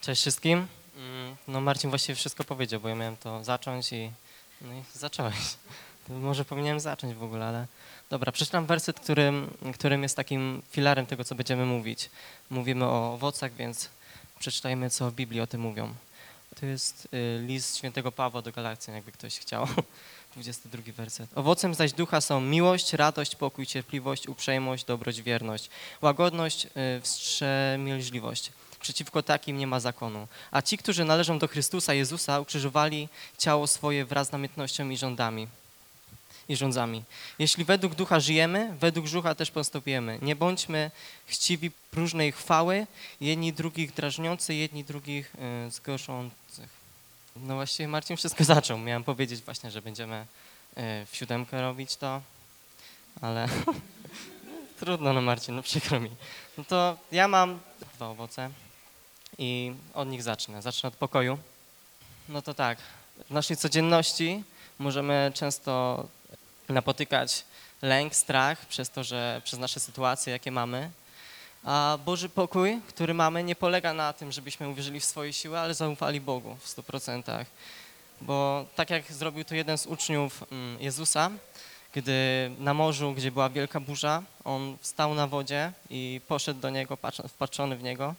Cześć wszystkim. Mm, No Marcin właściwie wszystko powiedział, bo ja miałem to zacząć i, no i zacząłeś. Może powinienem zacząć w ogóle, ale dobra, przeczytam werset, którym, którym jest takim filarem tego, co będziemy mówić. Mówimy o owocach, więc przeczytajmy, co w Biblii o tym mówią. To jest y, list świętego Pawła do Galacjan, jakby ktoś chciał. 22 werset. Owocem zaś ducha są miłość, radość, pokój, cierpliwość, uprzejmość, dobroć, wierność, łagodność, y, wstrzemięźliwość. Przeciwko takim nie ma zakonu. A ci, którzy należą do Chrystusa Jezusa, ukrzyżowali ciało swoje wraz z namiętnością i rządami. I rządzami. Jeśli według ducha żyjemy, według ducha też postępujemy. Nie bądźmy chciwi próżnej chwały, jedni drugich drażniący, jedni drugich y, zgorzących. No właściwie Marcin wszystko zaczął. Miałem powiedzieć właśnie, że będziemy y, w siódemkę robić to, ale trudno no Marcin, no przykro mi. No to ja mam dwa owoce i od nich zacznę. Zacznę od pokoju. No to tak, w naszej codzienności możemy często napotykać lęk, strach przez to, że przez nasze sytuacje, jakie mamy. A Boży pokój, który mamy, nie polega na tym, żebyśmy uwierzyli w swoje siły, ale zaufali Bogu w 100%. Bo tak jak zrobił to jeden z uczniów mm, Jezusa, gdy na morzu, gdzie była wielka burza, on wstał na wodzie i poszedł do niego, patrz- wpatrzony w niego.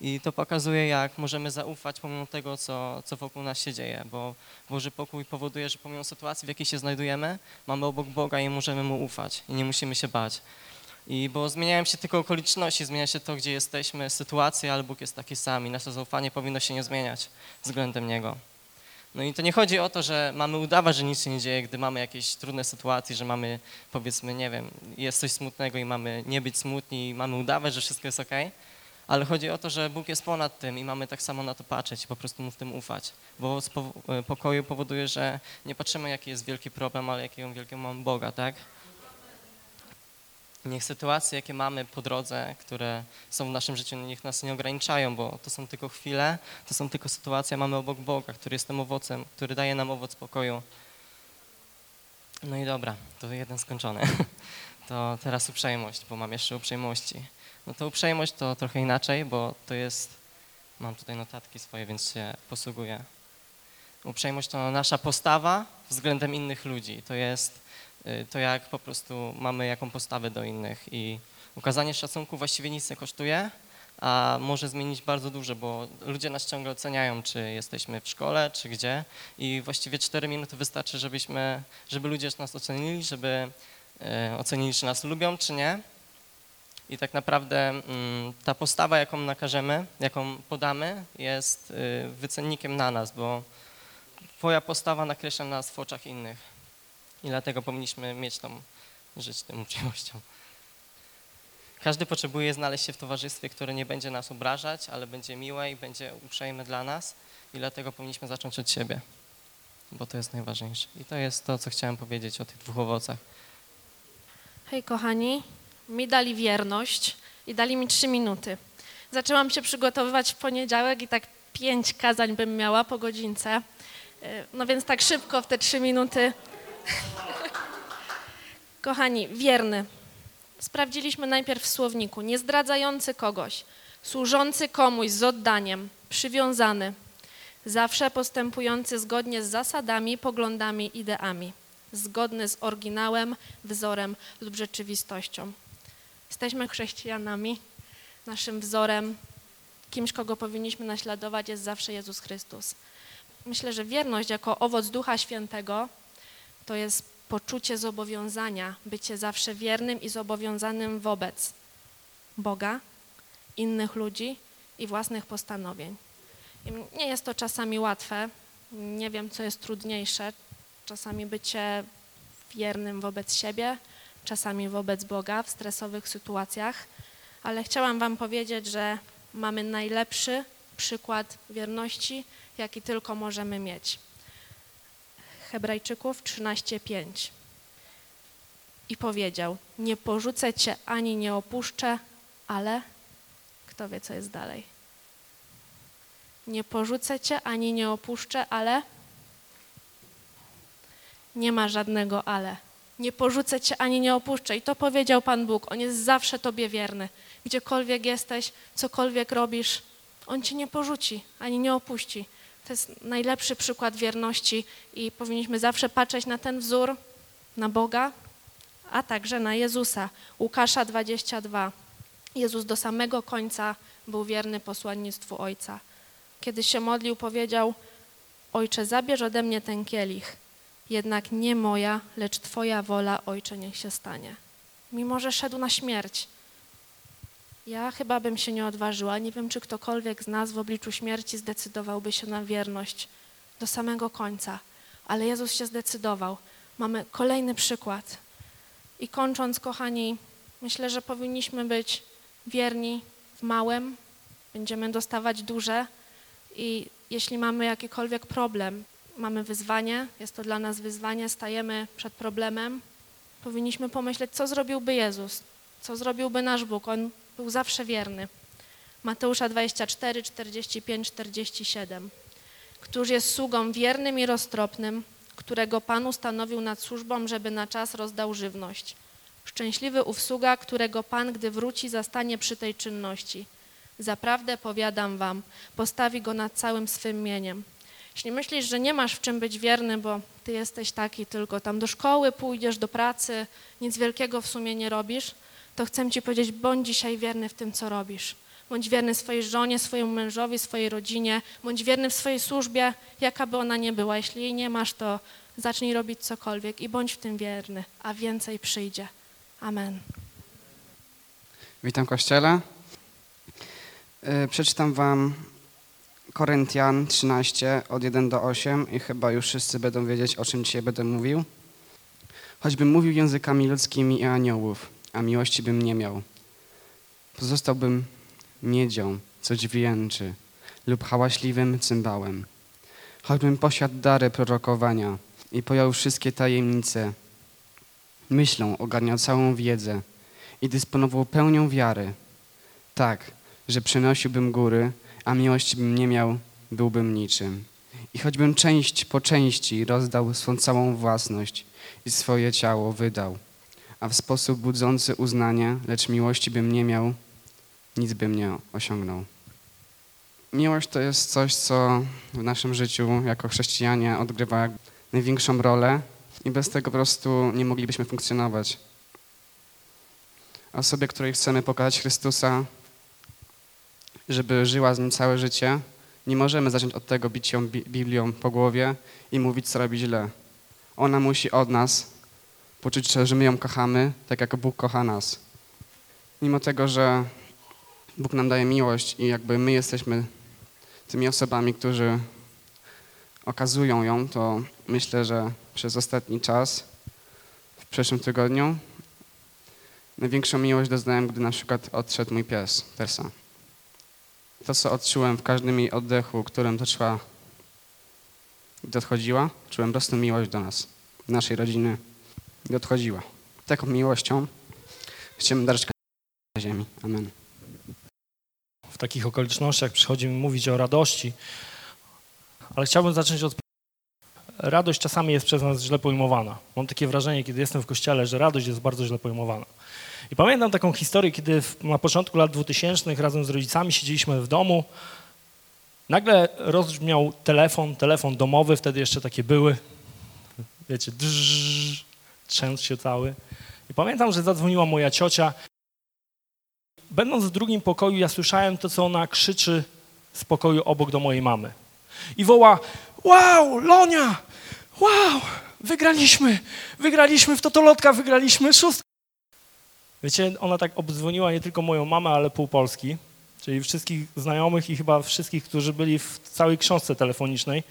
I to pokazuje, jak możemy zaufać pomimo tego, co, co wokół nas się dzieje, bo Boży pokój powoduje, że pomimo sytuacji, w jakiej się znajdujemy, mamy obok Boga i możemy Mu ufać i nie musimy się bać. I bo zmieniają się tylko okoliczności, zmienia się to, gdzie jesteśmy, sytuacje, ale Bóg jest taki sam i nasze zaufanie powinno się nie zmieniać względem Niego. No i to nie chodzi o to, że mamy udawać, że nic się nie dzieje, gdy mamy jakieś trudne sytuacje, że mamy, powiedzmy, nie wiem, jest coś smutnego i mamy nie być smutni i mamy udawać, że wszystko jest ok, ale chodzi o to, że Bóg jest ponad tym i mamy tak samo na to patrzeć i po prostu Mu w tym ufać. Bo z e, pokoju powoduje, że nie patrzymy, jaki jest wielki problem, ale jakiego wielkiego mamy Boga, tak? Niech sytuacje, jakie mamy po drodze, które są w naszym życiu, niech nas nie ograniczają, bo to są tylko chwile, to są tylko sytuacje, mamy obok Boga, który jest tym owocem, który daje nam owoc pokoju. No i dobra, to jeden skończony. To teraz uprzejmość, bo mam jeszcze uprzejmości. No to uprzejmość to trochę inaczej, bo to jest, mam tutaj notatki swoje, więc się posługuję. Uprzejmość to nasza postawa względem innych ludzi. To jest y, to, jak po prostu mamy jaką postawę do innych i ukazanie szacunku właściwie nic nie kosztuje, a może zmienić bardzo dużo, bo ludzie nas ciągle oceniają, czy jesteśmy w szkole, czy gdzie i właściwie 4 minuty wystarczy, żebyśmy, żeby ludzie nas ocenili, żeby e, ocenili, czy nas lubią, czy nie. I tak naprawdę mm, ta postawa, jaką nakażemy, jaką podamy, jest y, wycennikiem na nas, bo Twoja postawa nakreśla nas w oczach innych. I dlatego powinniśmy mieć tą, żyć tą uprzejmością. Każdy potrzebuje znaleźć się w towarzystwie, które nie będzie nas obrażać, ale będzie miłe i będzie uprzejme dla nas. I dlatego powinniśmy zacząć od siebie, bo to jest najważniejsze. I to jest to, co chciałem powiedzieć o tych dwóch owocach. Hej kochani, mi dali wierność i dali mi trzy minuty. Zaczęłam się przygotowywać w poniedziałek i tak pięć kazań bym miała po godzince. Y, No więc tak szybko w te trzy minuty. Kochani, wierny. Sprawdziliśmy najpierw w słowniku. Niezdradzający kogoś, służący komuś z oddaniem, przywiązany, zawsze postępujący zgodnie z zasadami, poglądami, ideami, zgodny z oryginałem, wzorem lub rzeczywistością. Jesteśmy chrześcijanami. Naszym wzorem, kimś, kogo powinniśmy naśladować, jest zawsze Jezus Chrystus. Myślę, że wierność jako owoc Ducha Świętego to jest poczucie zobowiązania, bycie zawsze wiernym i zobowiązanym wobec Boga, innych ludzi i własnych postanowień. Nie jest to czasami łatwe. Nie wiem, co jest trudniejsze. Czasami bycie wiernym wobec siebie, czasami wobec Boga w stresowych sytuacjach, ale chciałam Wam powiedzieć, że mamy najlepszy przykład wierności, jaki tylko możemy mieć. Hebrajczyków 13:5. I powiedział: Nie porzucę cię ani nie opuszczę, ale kto wie, co jest dalej. Nie porzucę cię ani nie opuszczę, ale nie ma żadnego ale. Nie porzucę cię ani nie opuszczę. I to powiedział Pan Bóg. On jest zawsze Tobie wierny. Gdziekolwiek jesteś, cokolwiek robisz, On cię nie porzuci, ani nie opuści. To jest najlepszy przykład wierności i powinniśmy zawsze patrzeć na ten wzór, na Boga, a także na Jezusa. Łukasza 22. Jezus do samego końca był wierny posłannictwu Ojca. Kiedy się modlił, powiedział: Ojcze, zabierz ode mnie ten kielich, jednak nie moja, lecz Twoja wola, Ojcze, niech się stanie. Mimo, że szedł na śmierć. Ja chyba bym się nie odważyła. Nie wiem, czy ktokolwiek z nas w obliczu śmierci zdecydowałby się na wierność do samego końca, ale Jezus się zdecydował. Mamy kolejny przykład. I kończąc, kochani, myślę, że powinniśmy być wierni w małym, będziemy dostawać duże i jeśli mamy jakikolwiek problem, mamy wyzwanie, jest to dla nas wyzwanie, stajemy przed problemem, powinniśmy pomyśleć, co zrobiłby Jezus, co zrobiłby nasz Bóg. On był zawsze wierny. Mateusza 24, 45, 47. Któż jest sługą wiernym i roztropnym, którego Pan ustanowił nad służbą, żeby na czas rozdał żywność. Szczęśliwy ów sługa, którego Pan, gdy wróci, zastanie przy tej czynności. Zaprawdę powiadam wam, postawi go nad całym swym mieniem. Jeśli myślisz, że nie masz w czym być wierny, bo ty jesteś taki tylko tam do szkoły pójdziesz, do pracy, nic wielkiego w sumie nie robisz, to chcę ci powiedzieć, bądź dzisiaj wierny w tym, co robisz. Bądź wierny swojej żonie, swojemu mężowi, swojej rodzinie, bądź wierny w swojej służbie, jaka by ona nie była. Jeśli jej nie masz, to zacznij robić cokolwiek i bądź w tym wierny, a więcej przyjdzie. Amen. Witam Kościele. Y, Przeczytam Wam Koryntian 13 od 1 do 8 i chyba już wszyscy będą wiedzieć, o czym dzisiaj będę mówił. Choćbym mówił językami ludzkimi i aniołów, a miłości bym nie miał. Pozostałbym miedzią, co dźwięczy, lub hałaśliwym cymbałem. Choćbym posiadł dary prorokowania i pojął wszystkie tajemnice, myślą ogarniał całą wiedzę i dysponował pełnią wiary, tak, że przenosiłbym góry, a miłości bym nie miał, byłbym niczym. I choćbym część po części rozdał swą całą własność i swoje ciało wydał, a w sposób budzący uznanie, lecz miłości bym nie miał, nic bym nie osiągnął. Miłość to jest coś, co w naszym życiu jako chrześcijanie odgrywa największą rolę i bez tego po prostu nie moglibyśmy funkcjonować. Osobie, której chcemy pokazać Chrystusa, żeby żyła z Nim całe życie, nie możemy zacząć od tego bić ją Bi- Biblią po głowie i mówić, co robi źle. Ona musi od nas poczuć, że my ją kochamy, tak jak Bóg kocha nas. Mimo tego, że Bóg nam daje miłość i jakby my jesteśmy tymi osobami, którzy okazują ją, to myślę, że przez ostatni czas, w przyszłym tygodniu, największą miłość doznałem, gdy na przykład odszedł mój pies, Tersa. To, co odczułem w każdym jej oddechu, którym toczyła, gdy odchodziła, czułem po prostu miłość do nas, naszej rodziny, gdy odchodziła. Taką miłością chcemy darzyć na ziemi. Amen. w takich okolicznościach przychodzi mi mówić o radości, ale chciałbym zacząć od. Radość czasami jest przez nas źle pojmowana. Mam takie wrażenie, kiedy jestem w kościele, że radość jest bardzo źle pojmowana. I pamiętam taką historię, kiedy na początku lat 2000 razem z rodzicami siedzieliśmy w domu. Nagle rozbrzmiał telefon, telefon domowy, wtedy jeszcze takie były. Wiecie, drżż, trzęsł się cały. I pamiętam, że zadzwoniła moja ciocia Będąc w drugim pokoju, ja słyszałem to, co ona krzyczy z pokoju obok do mojej mamy. I woła: Wow, Lonia! Wow! Wygraliśmy! Wygraliśmy w Totolotka, wygraliśmy szóstkę. Wiecie, ona tak obdzwoniła nie tylko moją mamę, ale pół Polski, czyli wszystkich znajomych i chyba wszystkich, którzy byli w całej książce telefonicznej.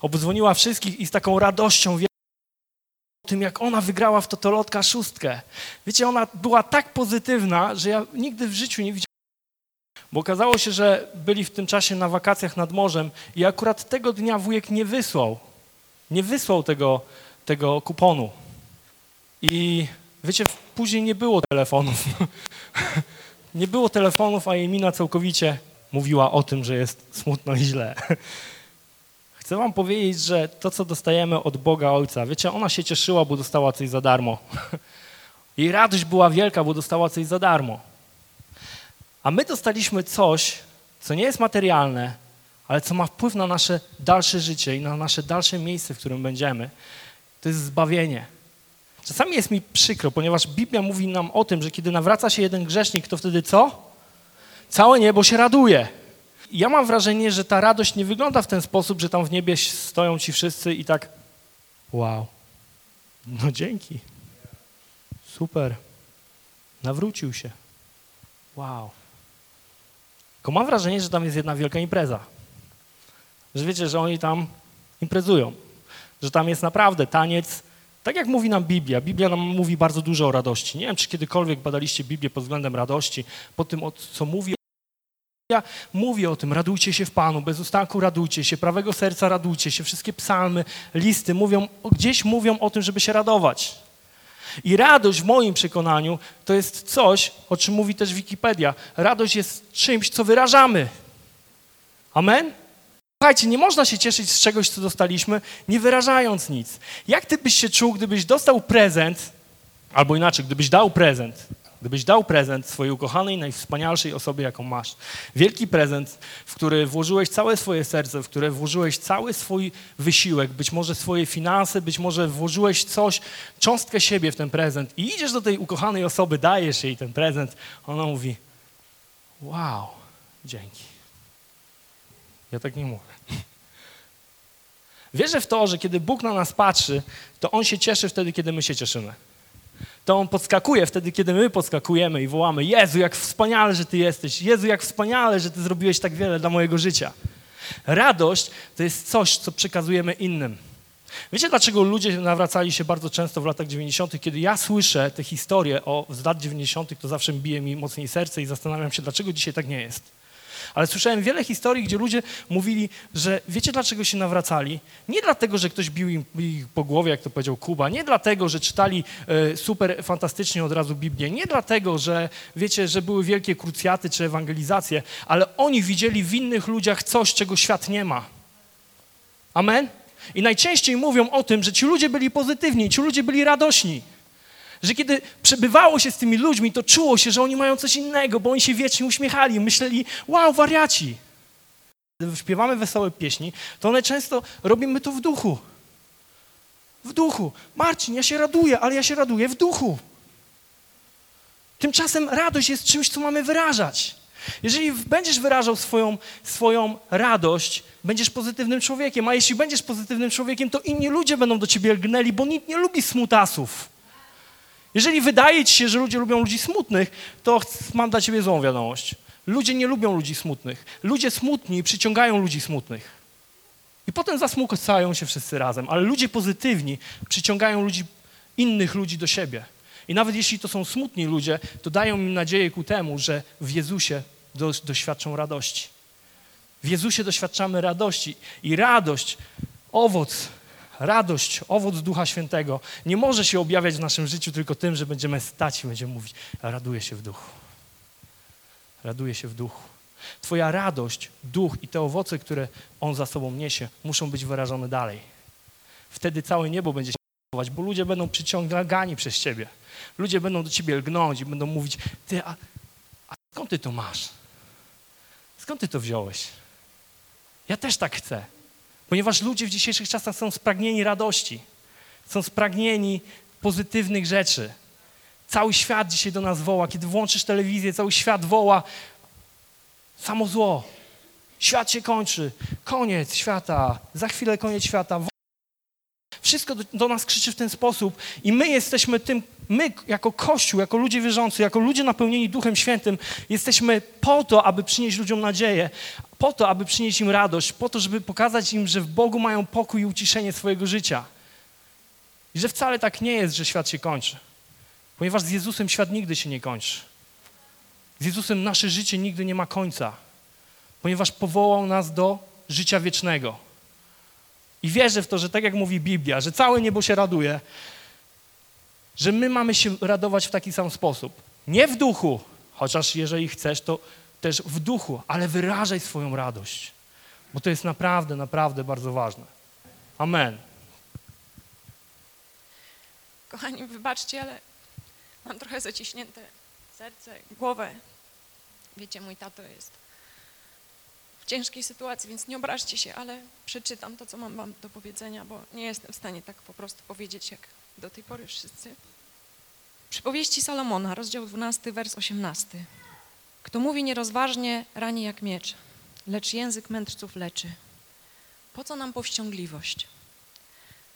Obdzwoniła wszystkich i z taką radością wie o tym, jak ona wygrała w Totolotka szóstkę. Wiecie, ona była tak pozytywna, że ja nigdy w życiu nie widziałem. Bo okazało się, że byli w tym czasie na wakacjach nad morzem i akurat tego dnia wujek nie wysłał. Nie wysłał tego, tego kuponu. I wiecie, później nie było telefonów. nie było telefonów, a jej mina całkowicie mówiła o tym, że jest smutno i źle. Chcę wam powiedzieć, że to, co dostajemy od Boga Ojca, wiecie, ona się cieszyła, bo dostała coś za darmo. Jej radość była wielka, bo dostała coś za darmo. A my dostaliśmy coś, co nie jest materialne, ale co ma wpływ na nasze dalsze życie i na nasze dalsze miejsce, w którym będziemy, to jest zbawienie. Czasami jest mi przykro, ponieważ Biblia mówi nam o tym, że kiedy nawraca się jeden grzesznik, to wtedy co? Całe niebo się raduje. Ja mam wrażenie, że ta radość nie wygląda w ten sposób, że tam w niebie stoją ci wszyscy i tak wow, no dzięki, super, nawrócił się, wow. Tylko mam wrażenie, że tam jest jedna wielka impreza. Że wiecie, że oni tam imprezują. Że tam jest naprawdę taniec. Tak jak mówi nam Biblia. Biblia nam mówi bardzo dużo o radości. Nie wiem, czy kiedykolwiek badaliście Biblię pod względem radości, po tym, co mówi. Biblia mówi o tym, radujcie się w Panu, bez ustanku radujcie się, prawego serca radujcie się. Wszystkie psalmy, listy mówią, gdzieś mówią o tym, żeby się radować. I radość w moim przekonaniu to jest coś, o czym mówi też Wikipedia. Radość jest czymś, co wyrażamy. Amen? Słuchajcie, nie można się cieszyć z czegoś, co dostaliśmy, nie wyrażając nic. Jak ty byś się czuł, gdybyś dostał prezent, albo inaczej, gdybyś dał prezent, gdybyś dał prezent swojej ukochanej, najwspanialszej osobie, jaką masz. Wielki prezent, w który włożyłeś całe swoje serce, w które włożyłeś cały swój wysiłek, być może swoje finanse, być może włożyłeś coś, cząstkę siebie w ten prezent i idziesz do tej ukochanej osoby, dajesz jej ten prezent, ona mówi, wow, dzięki. Ja tak nie mówię. Wierzę w to, że kiedy Bóg na nas patrzy, to On się cieszy wtedy, kiedy my się cieszymy. To On podskakuje wtedy, kiedy my podskakujemy i wołamy: Jezu, jak wspaniale, że Ty jesteś. Jezu, jak wspaniale, że Ty zrobiłeś tak wiele dla mojego życia. Radość to jest coś, co przekazujemy innym. Wiecie, dlaczego ludzie nawracali się bardzo często w latach 90., kiedy ja słyszę te historie o, z lat 90., to zawsze bije mi mocniej serce i zastanawiam się, dlaczego dzisiaj tak nie jest. Ale słyszałem wiele historii, gdzie ludzie mówili, że wiecie dlaczego się nawracali? Nie dlatego, że ktoś bił im ich po głowie, jak to powiedział Kuba, nie dlatego, że czytali e, super fantastycznie od razu Biblię, nie dlatego, że wiecie, że były wielkie krucjaty czy ewangelizacje, ale oni widzieli w innych ludziach coś, czego świat nie ma. Amen? I najczęściej mówią o tym, że ci ludzie byli pozytywni, ci ludzie byli radośni. Że kiedy przebywało się z tymi ludźmi, to czuło się, że oni mają coś innego, bo oni się wiecznie uśmiechali, myśleli, wow, wariaci. Gdy śpiewamy wesołe pieśni, to one często robimy to w duchu. W duchu. Marcin, ja się raduję, ale ja się raduję w duchu. Tymczasem radość jest czymś, co mamy wyrażać. Jeżeli będziesz wyrażał swoją, swoją radość, będziesz pozytywnym człowiekiem, a jeśli będziesz pozytywnym człowiekiem, to inni ludzie będą do ciebie lgnęli, bo nikt nie lubi smutasów. Jeżeli wydaje ci się, że ludzie lubią ludzi smutnych, to mam dla ciebie złą wiadomość. Ludzie nie lubią ludzi smutnych. Ludzie smutni przyciągają ludzi smutnych. I potem zasmucają się wszyscy razem, ale ludzie pozytywni przyciągają ludzi, innych ludzi do siebie. I nawet jeśli to są smutni ludzie, to dają im nadzieję ku temu, że w Jezusie do, doświadczą radości. W Jezusie doświadczamy radości i radość, owoc radość, owoc Ducha Świętego nie może się objawiać w naszym życiu tylko tym, że będziemy stać i będziemy mówić, raduję się w duchu. Raduję się w duchu. Twoja radość, duch i te owoce, które On za sobą niesie, muszą być wyrażone dalej. Wtedy całe niebo będzie się podobać, bo ludzie będą przyciągani przez Ciebie. Ludzie będą do Ciebie lgnąć i będą mówić, Ty, a, a skąd Ty to masz? Skąd Ty to wziąłeś? Ja też tak chcę. Ponieważ ludzie w dzisiejszych czasach są spragnieni radości, są spragnieni pozytywnych rzeczy. Cały świat dzisiaj do nas woła. Kiedy włączysz telewizję, cały świat woła samo zło. Świat się kończy. Koniec świata. Za chwilę koniec świata. Wszystko do, do, nas krzyczy w ten sposób i my jesteśmy tym, my jako Kościół, jako ludzie wierzący, jako ludzie napełnieni Duchem Świętym, jesteśmy po to, aby przynieść ludziom nadzieję, po to, aby przynieść im radość, po to, żeby pokazać im, że w Bogu mają pokój i uciszenie swojego życia. I że wcale tak nie jest, że świat się kończy. Ponieważ z Jezusem świat nigdy się nie kończy. Z Jezusem nasze życie nigdy nie ma końca. Ponieważ powołał nas do życia wiecznego. I wierzę w to, że tak jak mówi Biblia, że całe niebo się raduje, że my mamy się radować w taki sam sposób. Nie w duchu, chociaż jeżeli chcesz, to też w duchu, ale wyrażaj swoją radość, bo to jest naprawdę, naprawdę bardzo ważne. Amen. Kochani, wybaczcie, ale mam trochę zaciśnięte serce, głowę. Wiecie, mój tato jest w ciężkiej sytuacji, więc nie obraźcie się, ale przeczytam to, co mam wam do powiedzenia, bo nie jestem w stanie tak po prostu powiedzieć, jak do tej pory wszyscy. Przypowieści Salomona, rozdział 12, wers 18. Kto mówi nierozważnie, rani jak miecz, lecz język mędrców leczy. Po co nam powściągliwość?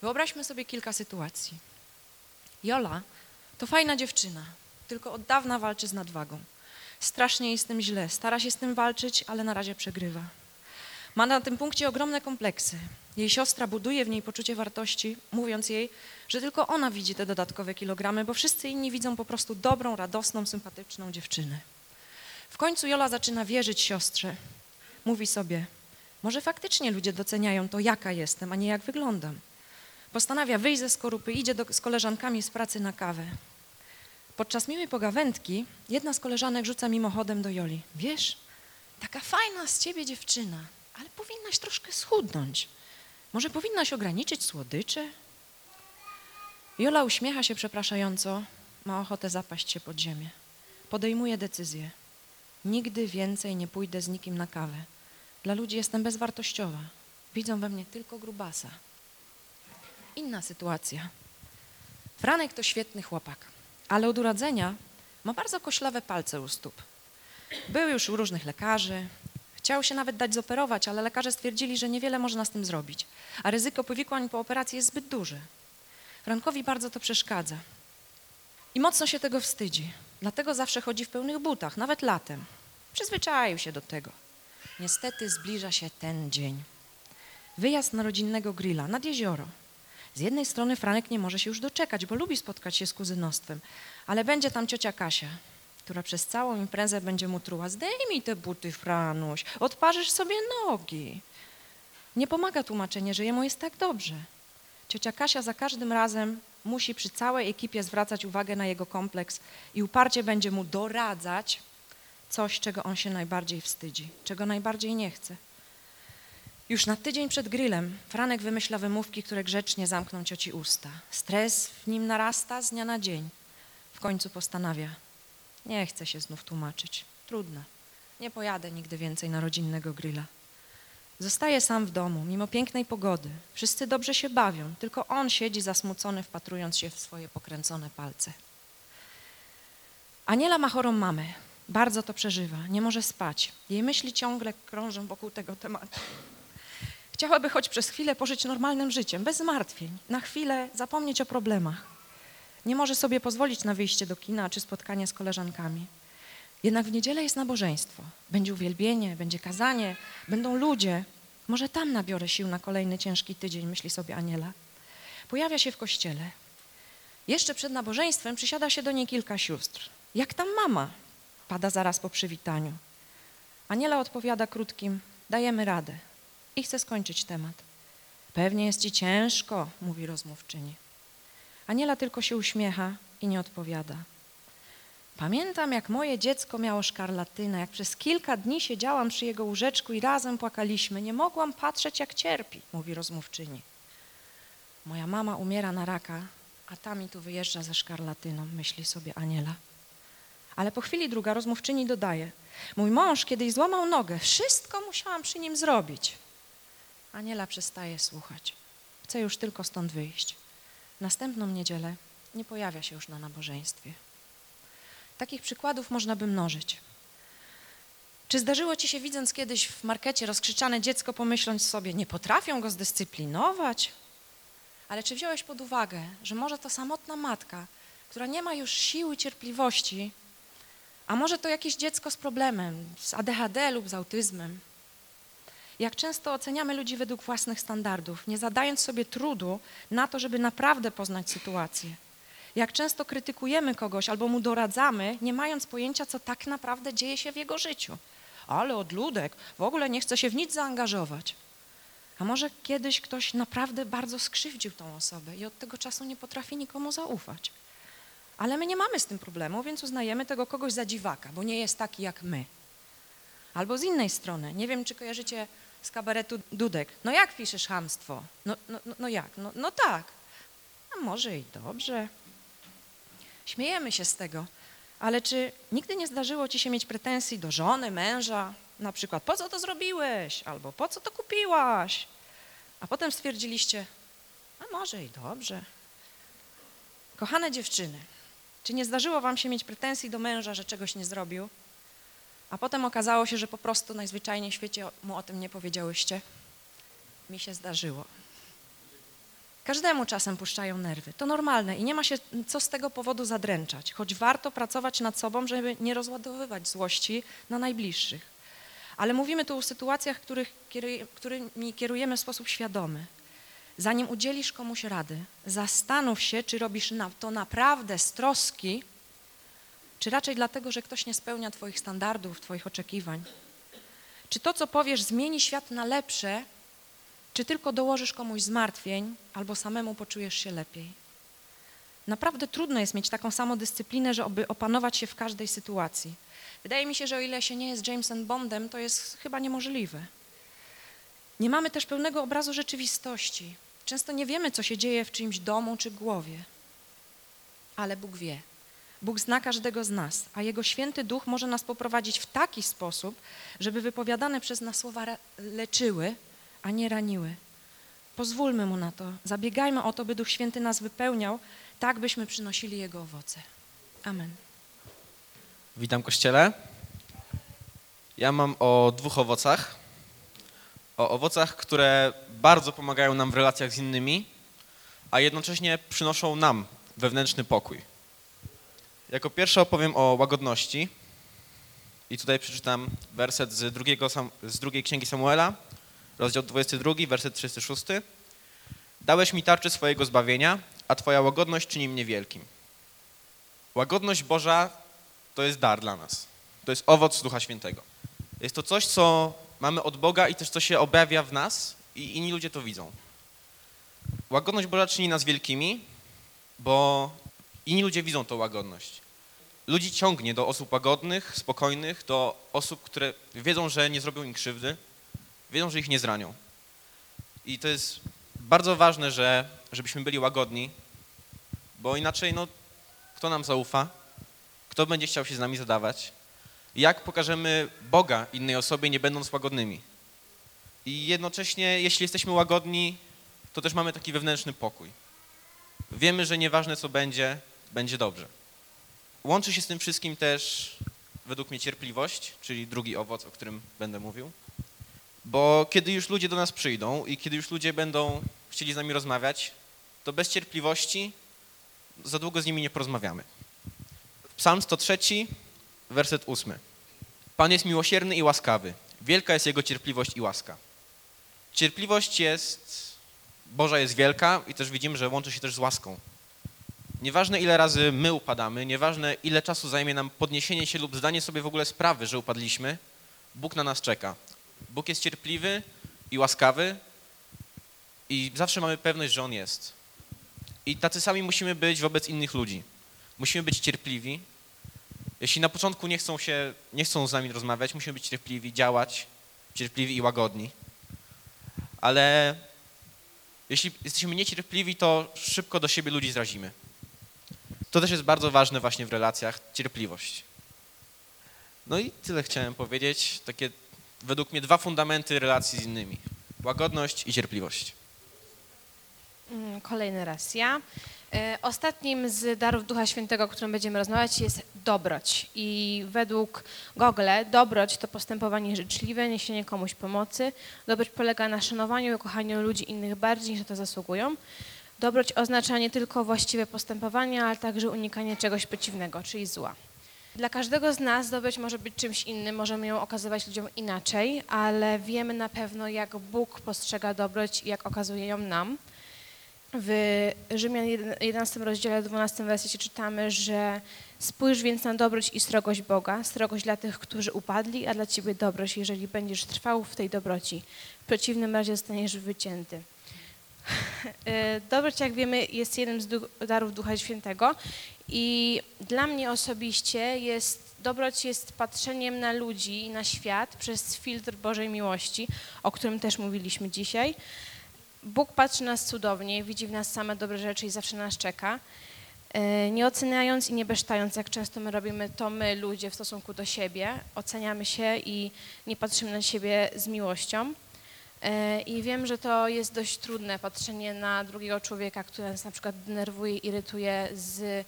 Wyobraźmy sobie kilka sytuacji. Jola to fajna dziewczyna, tylko od dawna walczy z nadwagą. Strasznie jej z tym źle, stara się z tym walczyć, ale na razie przegrywa. Ma na tym punkcie ogromne kompleksy. Jej siostra buduje w niej poczucie wartości, mówiąc jej, że tylko ona widzi te dodatkowe kilogramy, bo wszyscy inni widzą po prostu dobrą, radosną, sympatyczną dziewczynę. W końcu Jola zaczyna wierzyć siostrze. Mówi sobie, może faktycznie ludzie doceniają to, jaka jestem, a nie jak wyglądam. Postanawia wyjść ze skorupy, idzie do, z koleżankami z pracy na kawę. Podczas miłej pogawędki jedna z koleżanek rzuca mimochodem do Joli. Wiesz, taka fajna z ciebie dziewczyna, ale powinnaś troszkę schudnąć. Może powinnaś ograniczyć słodycze? Jola uśmiecha się przepraszająco, ma ochotę zapaść się pod ziemię. Podejmuje decyzję. Nigdy więcej nie pójdę z nikim na kawę. Dla ludzi jestem bezwartościowa. Widzą we mnie tylko grubasa. Inna sytuacja. Franek to świetny chłopak, ale od urodzenia ma bardzo koślawe palce u stóp. Był już u różnych lekarzy. Chciał się nawet dać zoperować, ale lekarze stwierdzili, że niewiele można z tym zrobić, a ryzyko powikłań po operacji jest zbyt duże. Frankowi bardzo to przeszkadza. I mocno się tego wstydzi. Dlatego zawsze chodzi w pełnych butach, nawet latem. Przyzwyczaił się do tego. Niestety zbliża się ten dzień. Wyjazd na rodzinnego grilla nad jezioro. Z jednej strony Franek nie może się już doczekać, bo lubi spotkać się z kuzynostwem, ale będzie tam ciocia Kasia, która przez całą imprezę będzie mu truła. Zdejmij te buty, Franuś, odparzysz sobie nogi. Nie pomaga tłumaczenie, że jemu jest tak dobrze. Ciocia Kasia za każdym razem musi przy całej ekipie zwracać uwagę na jego kompleks i uparcie będzie mu doradzać coś, czego on się najbardziej wstydzi, czego najbardziej nie chce. Już na tydzień przed grillem Franek wymyśla wymówki, które grzecznie zamkną cioci usta. Stres w nim narasta z dnia na dzień. W końcu postanawia, nie chcę się znów tłumaczyć. Trudno. Nie pojadę nigdy więcej na rodzinnego grilla. Zostaje sam w domu, mimo pięknej pogody. Wszyscy dobrze się bawią, tylko on siedzi zasmucony, wpatrując się w swoje pokręcone palce. Aniela ma chorą mamę. Bardzo to przeżywa, nie może spać. Jej myśli ciągle krążą wokół tego tematu. Chciałaby choć przez chwilę pożyć normalnym życiem, bez zmartwień, na chwilę zapomnieć o problemach. Nie może sobie pozwolić na wyjście do kina czy spotkanie z koleżankami. Jednak w niedzielę jest nabożeństwo. Będzie uwielbienie, będzie kazanie, będą ludzie. Może tam nabiorę sił na kolejny ciężki tydzień, myśli sobie Aniela. Pojawia się w kościele. Jeszcze przed nabożeństwem przysiada się do niej kilka sióstr. Jak tam mama? Pada zaraz po przywitaniu. Aniela odpowiada krótkim: Dajemy radę. I chce skończyć temat. Pewnie jest ci ciężko, mówi rozmówczyni. Aniela tylko się uśmiecha i nie odpowiada. Pamiętam, jak moje dziecko miało szkarlatynę, jak przez kilka dni siedziałam przy jego łóżeczku i razem płakaliśmy. Nie mogłam patrzeć, jak cierpi, mówi rozmówczyni. Moja mama umiera na raka, a ta mi tu wyjeżdża ze szkarlatyną, myśli sobie Aniela. Ale po chwili druga rozmówczyni dodaje: Mój mąż kiedyś złamał nogę, wszystko musiałam przy nim zrobić. Aniela przestaje słuchać. Chce już tylko stąd wyjść. Następną niedzielę nie pojawia się już na nabożeństwie. Takich przykładów można by mnożyć. Czy zdarzyło ci się, widząc kiedyś w markecie rozkrzyczane dziecko, pomyśląc sobie, nie potrafią go zdyscyplinować? Ale czy wziąłeś pod uwagę, że może to samotna matka, która nie ma już siły cierpliwości, a może to jakieś dziecko z problemem, z ADHD lub z autyzmem? Jak często oceniamy ludzi według własnych standardów, nie zadając sobie trudu na to, żeby naprawdę poznać sytuację. Jak często krytykujemy kogoś albo mu doradzamy, nie mając pojęcia, co tak naprawdę dzieje się w jego życiu. Ale odludek w ogóle nie chce się w nic zaangażować. A może kiedyś ktoś naprawdę bardzo skrzywdził tą osobę i od tego czasu nie potrafi nikomu zaufać. Ale my nie mamy z tym problemu, więc uznajemy tego kogoś za dziwaka, bo nie jest taki jak my. Albo z innej strony, nie wiem, czy kojarzycie z kabaretu Dudek. No jak piszesz hamstwo? No, no, no, no jak? No, no tak. A może i dobrze. Śmiejemy się z tego, ale czy nigdy nie zdarzyło ci się mieć pretensji do żony, męża, Na przykład, po co to zrobiłeś? Albo po co to kupiłaś? A potem stwierdziliście, a może i dobrze. Kochane dziewczyny, czy nie zdarzyło wam się mieć pretensji do męża, że czegoś nie zrobił? A potem okazało się, że po prostu najzwyczajniej w świecie mu o tym nie powiedziałyście? Mi się zdarzyło. Każdemu czasem puszczają nerwy. To normalne i nie ma się co z tego powodu zadręczać, choć warto pracować nad sobą, żeby nie rozładowywać złości na najbliższych. Ale mówimy tu o sytuacjach, których, którymi kierujemy w sposób świadomy. Zanim udzielisz komuś rady, zastanów się, czy robisz to naprawdę z troski, czy raczej dlatego, że ktoś nie spełnia Twoich standardów, Twoich oczekiwań. Czy to, co powiesz, zmieni świat na lepsze, czy tylko dołożysz komuś zmartwień, albo samemu poczujesz się lepiej. Naprawdę trudno jest mieć taką samodyscyplinę, żeby opanować się w każdej sytuacji. Wydaje mi się, że o ile się nie jest Jamesem Bondem, to jest chyba niemożliwe. Nie mamy też pełnego obrazu rzeczywistości. Często nie wiemy, co się dzieje w czyimś domu czy głowie. Ale Bóg wie. Bóg zna każdego z nas, a Jego święty duch może nas poprowadzić w taki sposób, żeby wypowiadane przez nas słowa leczyły, a nie raniły. Pozwólmy Mu na to. Zabiegajmy o to, by Duch Święty nas wypełniał, tak byśmy przynosili Jego owoce. Amen. Witam Kościele. Ja mam o dwóch owocach. O owocach, które bardzo pomagają nam w relacjach z innymi, a jednocześnie przynoszą nam wewnętrzny pokój. Jako pierwsze opowiem o łagodności. I tutaj przeczytam werset z, drugiego, z drugiej księgi Samuela, rozdział 22, werset 36. Dałeś mi tarczę swojego zbawienia, a Twoja łagodność czyni mnie wielkim. Łagodność Boża to jest dar dla nas. To jest owoc Ducha Świętego. Jest to coś, co mamy od Boga i też co się objawia w nas i inni ludzie to widzą. Łagodność Boża czyni nas wielkimi, bo inni ludzie widzą tą łagodność. Ludzi ciągnie do osób łagodnych, spokojnych, do osób, które wiedzą, że nie zrobią im krzywdy, wiedzą, że ich nie zranią. I to jest bardzo ważne, że, żebyśmy byli łagodni, bo inaczej, no, kto nam zaufa? Kto będzie chciał się z nami zadawać? Jak pokażemy Boga innej osobie, nie będąc łagodnymi? I jednocześnie, jeśli jesteśmy łagodni, to też mamy taki wewnętrzny pokój. Wiemy, że nieważne co będzie, będzie dobrze. Łączy się z tym wszystkim też, według mnie, cierpliwość, czyli drugi owoc, o którym będę mówił. Bo kiedy już ludzie do nas przyjdą i kiedy już ludzie będą chcieli z nami rozmawiać, to bez cierpliwości za długo z nimi nie porozmawiamy. Psalm 103, werset 8. Pan jest miłosierny i łaskawy. Wielka jest jego cierpliwość i łaska. Cierpliwość jest, Boża jest wielka i też widzimy, że łączy się też z łaską. Nieważne ile razy my upadamy, nieważne ile czasu zajmie nam podniesienie się lub zdanie sobie w ogóle sprawy, że upadliśmy, Bóg na nas czeka. Bóg jest cierpliwy i łaskawy i zawsze mamy pewność, że On jest. I tacy sami musimy być wobec innych ludzi. Musimy być cierpliwi. Jeśli na początku nie chcą się, nie chcą z nami rozmawiać, musimy być cierpliwi, działać, cierpliwi i łagodni. Ale jeśli jesteśmy niecierpliwi, to szybko do siebie ludzi zrazimy. To też jest bardzo ważne właśnie w relacjach, cierpliwość. No i tyle chciałem powiedzieć. Takie według mnie dwa fundamenty relacji z innymi. Łagodność i cierpliwość. Mm, Kolejny raz ja. E, Ostatnim z darów Ducha Świętego, o którym będziemy rozmawiać, jest dobroć. I według Google dobroć to postępowanie życzliwe, niesienie komuś pomocy. Dobroć polega na szanowaniu i kochaniu ludzi innych bardziej niż na to zasługują. Dobroć oznacza nie tylko właściwe postępowanie, ale także unikanie czegoś przeciwnego, czyli zła. Dla każdego z nas dobroć może być czymś innym, możemy ją okazywać ludziom inaczej, ale wiemy na pewno, jak Bóg postrzega dobroć i jak okazuje ją nam. W Rzymian 11 rozdziale 12 wersecie czytamy, że spójrz więc na dobroć i srogość Boga, srogość dla tych, którzy upadli, a dla ciebie dobroć, jeżeli będziesz trwał w tej dobroci. W przeciwnym razie zostaniesz wycięty. E, Dobroć, jak wiemy, jest jednym z darów Ducha Świętego i dla mnie osobiście jest, dobroć jest patrzeniem na ludzi i na świat przez filtr Bożej miłości, o którym też mówiliśmy dzisiaj. Bóg patrzy na nas cudownie, widzi w nas same dobre rzeczy i zawsze nas czeka. E, Nie oceniając i nie besztając, jak często my robimy to my, ludzie, w stosunku do siebie, oceniamy się i nie patrzymy na siebie z miłością. E, I wiem, że to jest dość trudne, patrzenie na drugiego człowieka, który nas na przykład denerwuje, irytuje z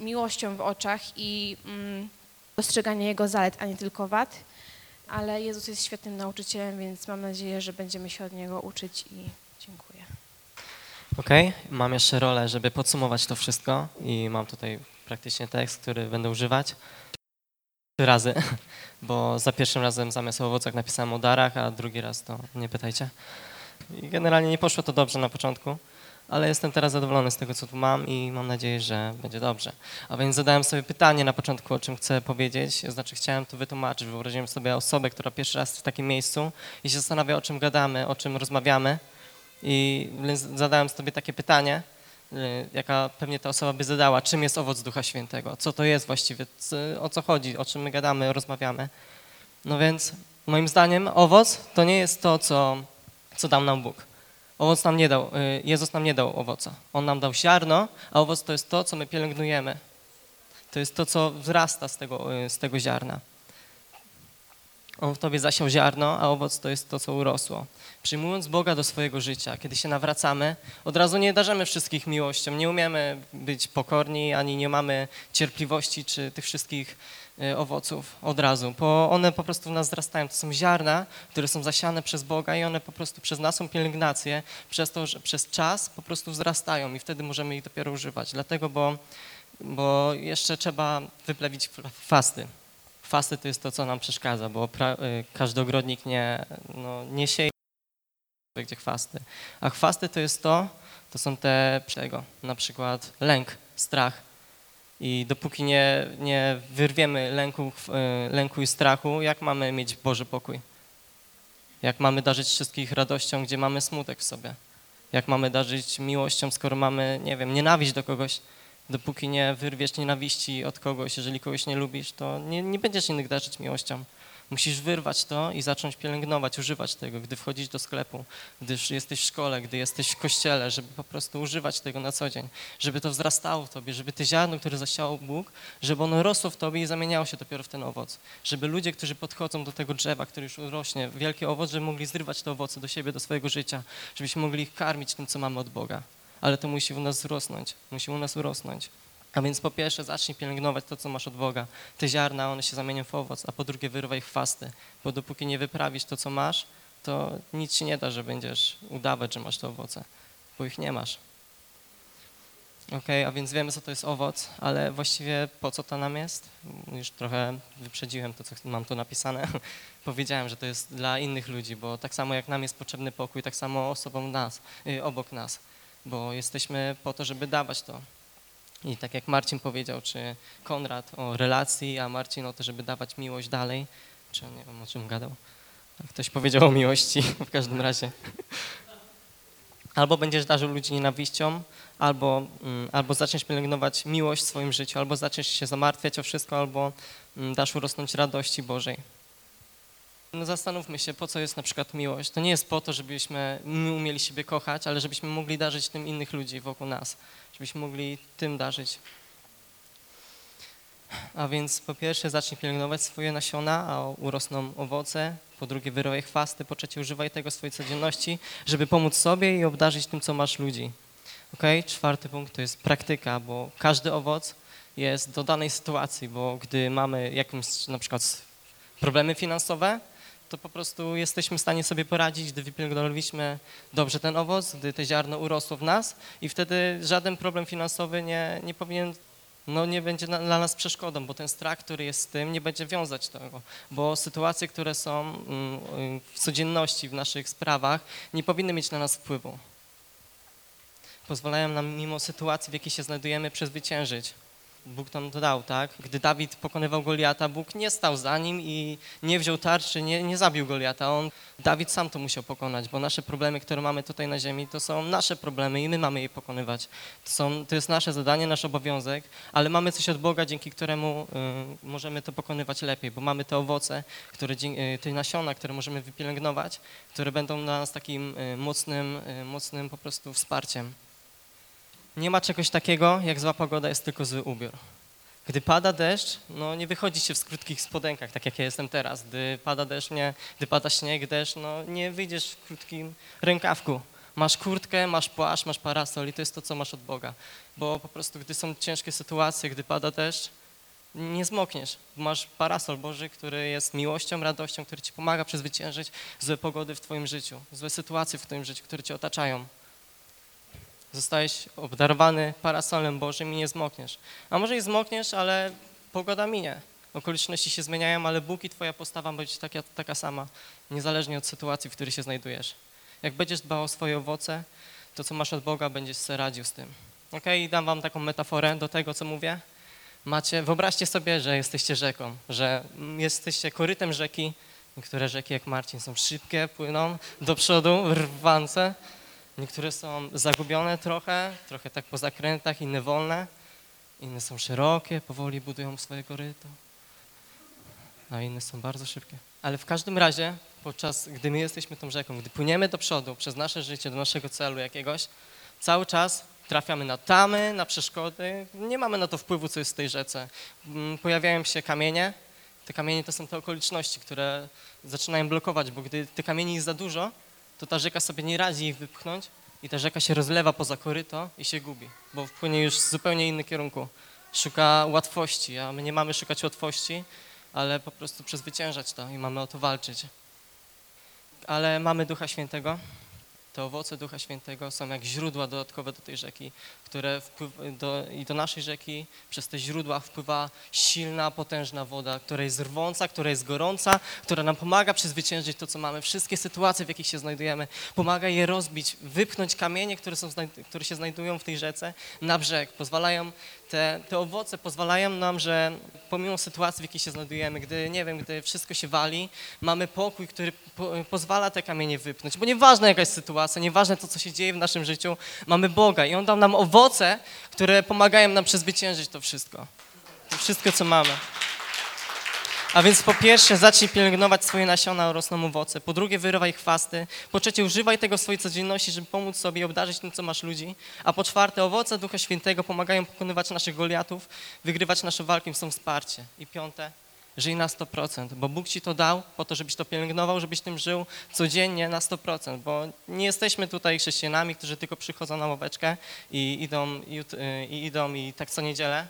miłością w oczach i mm, dostrzeganie jego zalet, a nie tylko wad. Ale Jezus jest świetnym nauczycielem, więc mam nadzieję, że będziemy się od Niego uczyć i dziękuję. Okej, mam jeszcze rolę, żeby podsumować to wszystko i mam tutaj praktycznie tekst, który będę używać trzy razy, bo za pierwszym razem zamiast o owocach napisałem o darach, a drugi raz to nie pytajcie. I generalnie nie poszło to dobrze na początku, ale jestem teraz zadowolony z tego, co tu mam i mam nadzieję, że będzie dobrze. A więc zadałem sobie pytanie na początku, o czym chcę powiedzieć, znaczy chciałem to wytłumaczyć, wyobraziłem sobie osobę, która pierwszy raz w takim miejscu i się zastanawia, o czym gadamy, o czym rozmawiamy, i zadałem sobie takie pytanie, jaka pewnie ta osoba by zadała, czym jest owoc Ducha Świętego, co to jest właściwie, o co chodzi, o czym my gadamy, rozmawiamy. No więc moim zdaniem owoc to nie jest to, co, co dał nam Bóg. Owoc nam nie dał, y, Jezus nam nie dał owoca. On nam dał ziarno, a owoc to jest to, co my pielęgnujemy. To jest to, co wzrasta z tego, y, z tego ziarna. On w tobie zasiał ziarno, a owoc to jest to, co urosło. Przyjmując Boga do swojego życia, kiedy się nawracamy, od razu nie darzemy wszystkich miłością, nie umiemy być pokorni, ani nie mamy cierpliwości czy tych wszystkich y, owoców od razu, bo one po prostu w nas wzrastają. To są ziarna, które są zasiane przez Boga i one po prostu przez naszą pielęgnację, przez to, że przez czas po prostu wzrastają i wtedy możemy ich dopiero używać. Dlatego, bo, bo jeszcze trzeba wyplewić fasty. Fasty to jest to, co nam przeszkadza, bo pra, y, każdy ogrodnik nie, no, nie sieje gdzie chwasty. A chwasty to jest to, to są te czego, na przykład lęk, strach. I dopóki nie, nie wyrwiemy lęku, y, lęku i strachu, jak mamy mieć Boży pokój? Jak mamy darzyć wszystkich radością, gdzie mamy smutek w sobie? Jak mamy darzyć miłością, skoro mamy, nie wiem, nienawiść do kogoś? Dopóki nie wyrwiesz nienawiści od kogoś, jeżeli kogoś nie lubisz, to nie, nie będziesz innych darzyć miłością. Musisz wyrwać to i zacząć pielęgnować, używać tego, gdy wchodzisz do sklepu, gdy jesteś w szkole, gdy jesteś w kościele, żeby po prostu używać tego na co dzień, żeby to wzrastało w tobie, żeby te ziarno, które zasiał Bóg, żeby ono rosło w tobie i zamieniało się dopiero w ten owoc. Żeby ludzie, którzy podchodzą do tego drzewa, które już rośnie, wielki owoc, żeby mogli zrywać te owoce do siebie, do swojego życia, żebyśmy mogli ich karmić tym, co mamy od Boga. Ale to musi u nas wzrosnąć, musi u nas urosnąć. A więc po pierwsze zacznij pielęgnować to, co masz od Boga. Te ziarna, one się zamienią w owoc, a po drugie wyrwaj chwasty, bo dopóki nie wyprawisz to, co masz, to nic ci nie da, że będziesz udawać, że masz te owoce, bo ich nie masz. Ok, a więc wiemy, co to jest owoc, ale właściwie po co to nam jest? Już trochę wyprzedziłem to, co mam tu napisane. Powiedziałem, że to jest dla innych ludzi, bo tak samo jak nam jest potrzebny pokój, tak samo osobom nas, y, obok nas, bo jesteśmy po to, żeby dawać to. I tak jak Marcin powiedział, czy Konrad o relacji, a Marcin o to, żeby dawać miłość dalej, czy nie wiem o czym gadał. Ktoś powiedział o miłości w każdym razie. Albo będziesz darzył ludzi nienawiścią, albo, mm, albo zaczniesz pielęgnować miłość w swoim życiu, albo zaczniesz się zamartwiać o wszystko, albo mm, dasz urosnąć radości Bożej. No zastanówmy się, po co jest na przykład miłość. To nie jest po to, żebyśmy my umieli siebie kochać, ale żebyśmy mogli darzyć tym innych ludzi wokół nas żebyśmy mogli tym darzyć. A więc po pierwsze zacznij pielęgnować swoje nasiona, a urosną owoce. Po drugie wyrywaj chwasty, po trzecie używaj tego w swojej codzienności, żeby pomóc sobie i obdarzyć tym, co masz ludzi. Ok? Czwarty punkt to jest praktyka, bo każdy owoc jest do danej sytuacji, bo gdy mamy jakieś na przykład problemy finansowe, to po prostu jesteśmy w stanie sobie poradzić, gdy wypielęgnowaliśmy dobrze ten owoc, gdy te ziarno urosło w nas i wtedy żaden problem finansowy nie, nie powinien, no nie będzie na, dla nas przeszkodą, bo ten strach, który jest z tym, nie będzie wiązać tego, bo sytuacje, które są mm, w codzienności, w naszych sprawach, nie powinny mieć na nas wpływu. Pozwalają nam mimo sytuacji, w jakiej się znajdujemy, przezwyciężyć. Bóg nam to dał, tak? Gdy Dawid pokonywał Goliata, Bóg nie stał za nim i nie wziął tarczy, nie, nie zabił Goliata. On, Dawid sam to musiał pokonać, bo nasze problemy, które mamy tutaj na ziemi, to są nasze problemy i my mamy je pokonywać. To, są, to jest nasze zadanie, nasz obowiązek, ale mamy coś od Boga, dzięki któremu y, możemy to pokonywać lepiej, bo mamy te owoce, które, y, te nasiona, które możemy wypielęgnować, które będą dla nas takim y, mocnym, y, mocnym po prostu wsparciem. Nie ma czegoś takiego, jak zła pogoda jest tylko zły ubiór. Gdy pada deszcz, no nie wychodzi się w krótkich spodenkach, tak jak ja jestem teraz. Gdy pada deszcz, nie, gdy pada śnieg, deszcz, no nie wyjdziesz w krótkim rękawku. Masz kurtkę, masz płaszcz, masz parasol i to jest to, co masz od Boga. Bo po prostu, gdy są ciężkie sytuacje, gdy pada deszcz, nie zmokniesz. Masz parasol Boży, który jest miłością, radością, który ci pomaga przezwyciężyć złe pogody w twoim życiu, złe sytuacje w twoim życiu, które cię otaczają. Zostałeś obdarowany parasolem Bożym i nie zmokniesz. A może i zmokniesz, ale pogoda minie. Okoliczności się zmieniają, ale Bóg i twoja postawa będzie taka, taka sama, niezależnie od sytuacji, w której się znajdujesz. Jak będziesz dbał o swoje owoce, to co masz od Boga, będziesz sobie radził z tym. Ok, dam wam taką metaforę do tego, co mówię. Macie, wyobraźcie sobie, że jesteście rzeką, że jesteście korytem rzeki. Niektóre rzeki, jak Marcin, są szybkie, płyną do przodu, w rwance. Niektóre są zagubione trochę, trochę tak po zakrętach, inne wolne. Inne są szerokie, powoli budują swoje koryto. A inne są bardzo szybkie. Ale w każdym razie, podczas gdy my jesteśmy tą rzeką, gdy płyniemy do przodu przez nasze życie, do naszego celu jakiegoś, cały czas trafiamy na tamy, na przeszkody. Nie mamy na to wpływu, co jest w tej rzece. Mm, Pojawiają się kamienie. Te kamienie to są te okoliczności, które zaczynają blokować, bo gdy tych kamieni jest za dużo, to ta rzeka sobie nie radzi ich wypchnąć i ta rzeka się rozlewa poza koryto i się gubi, bo wpłynie już w zupełnie innym kierunku. Szuka łatwości, a my nie mamy szukać łatwości, ale po prostu przezwyciężać to i mamy o to walczyć. Ale mamy Ducha Świętego. Te owoce Ducha Świętego są jak źródła dodatkowe do tej rzeki, które do, i do naszej rzeki przez te źródła wpływa silna, potężna woda, która jest rwąca, która jest gorąca, która nam pomaga przezwyciężyć to, co mamy, wszystkie sytuacje, w jakich się znajdujemy, pomaga je rozbić, wypchnąć kamienie, które, są, które się znajdują w tej rzece na brzeg, pozwalają te, te owoce pozwalają nam, że pomimo sytuacji, w jakiej się znajdujemy, gdy, nie wiem, gdy wszystko się wali, mamy pokój, który po, pozwala te kamienie wypchnąć. Bo nieważne jaka jest sytuacja, nieważne to, co się dzieje w naszym życiu, mamy Boga i On dał nam owoce, które pomagają nam przezwyciężyć to wszystko. To wszystko, co mamy. A więc po pierwsze zacznij pielęgnować swoje nasiona, rosną owoce. Po drugie wyrywaj chwasty. Po trzecie używaj tego w swojej codzienności, żeby pomóc sobie i obdarzyć tym, co masz ludzi. A po czwarte owoce Ducha Świętego pomagają pokonywać naszych Goliatów, wygrywać nasze walki, są wsparcie. I piąte, żyj na 100%, bo Bóg ci to dał po to, żebyś to pielęgnował, żebyś tym żył codziennie na 100%, bo nie jesteśmy tutaj chrześcijanami, którzy tylko przychodzą na ławeczkę i idą i, y, i idą i tak co niedzielę.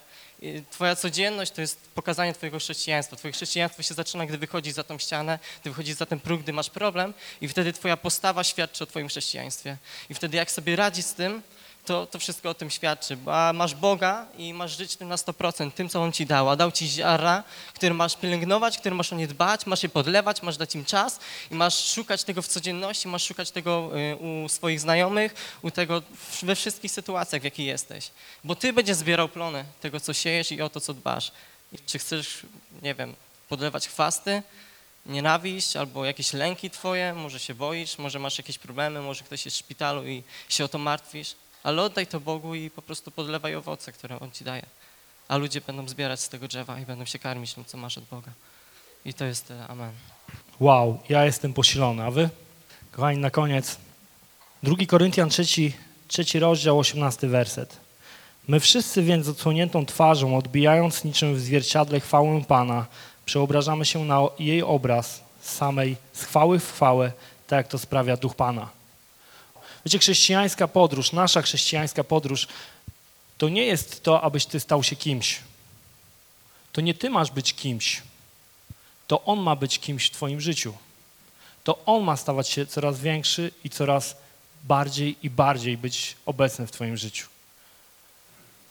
Twoja codzienność to jest pokazanie Twojego chrześcijaństwa. Twoje chrześcijaństwo się zaczyna, gdy wychodzisz za tą ścianę, gdy wychodzisz za ten próg, gdy masz problem i wtedy Twoja postawa świadczy o Twoim chrześcijaństwie. I wtedy jak sobie radzisz z tym, to, to wszystko o tym świadczy. A masz Boga i masz żyć tym na 100%, tym, co On Ci dał. A dał Ci ziara, który masz pielęgnować, który masz o nie dbać, masz je podlewać, masz dać im czas i masz szukać tego w codzienności, masz szukać tego y, u swoich znajomych, u tego we wszystkich sytuacjach, w jakich jesteś. Bo Ty będziesz zbierał plony tego, co siejesz i o to, co dbasz. I czy chcesz, nie wiem, podlewać chwasty, nienawiść albo jakieś lęki twoje, może się boisz, może masz jakieś problemy, może ktoś jest w szpitalu i się o to martwisz, ale oddaj to Bogu i po prostu podlewaj owoce, które On ci daje. A ludzie będą zbierać z tego drzewa i będą się karmić tym, co masz od Boga. I to jest tyle. Amen. Wow, ja jestem posilony, a wy? Kochani, na koniec. 2 Koryntian, trzeci, trzeci rozdział, 18 werset. My wszyscy więc z odsłoniętą twarzą, odbijając niczym w zwierciadle chwałę Pana, przeobrażamy się na jej obraz samej z chwały w chwałę, tak jak to sprawia Duch Pana. Wiecie, chrześcijańska podróż, nasza chrześcijańska podróż, to nie jest to, abyś ty stał się kimś. To nie ty masz być kimś to On ma być kimś w Twoim życiu. To On ma stawać się coraz większy i coraz bardziej i bardziej być obecny w Twoim życiu.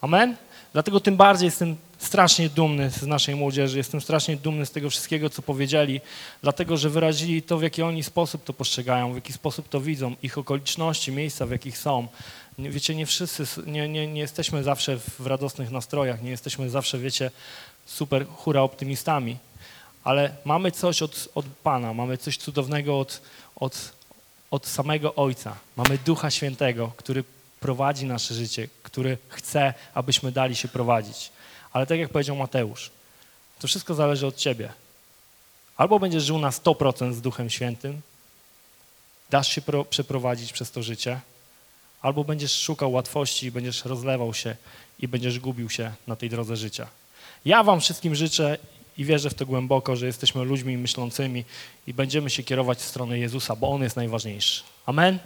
Amen? Dlatego tym bardziej jestem strasznie dumny z naszej młodzieży, jestem strasznie dumny z tego wszystkiego, co powiedzieli, dlatego że wyrazili to, w jaki oni sposób to postrzegają, w jaki sposób to widzą, ich okoliczności, miejsca, w jakich są. Wiecie, nie wszyscy, nie, nie, nie jesteśmy zawsze w radosnych nastrojach, nie jesteśmy zawsze, wiecie, super hura optymistami, ale mamy coś od, od Pana, mamy coś cudownego od, od, od samego Ojca. Mamy Ducha Świętego, który prowadzi nasze życie, który chce, abyśmy dali się prowadzić. Ale tak jak powiedział Mateusz, to wszystko zależy od Ciebie. Albo będziesz żył na 100% z Duchem Świętym, dasz się pro, przeprowadzić przez to życie, albo będziesz szukał łatwości, będziesz rozlewał się i będziesz gubił się na tej drodze życia. Ja wam wszystkim życzę i wierzę w to głęboko, że jesteśmy ludźmi myślącymi i będziemy się kierować w stronę Jezusa, bo On jest najważniejszy. Amen.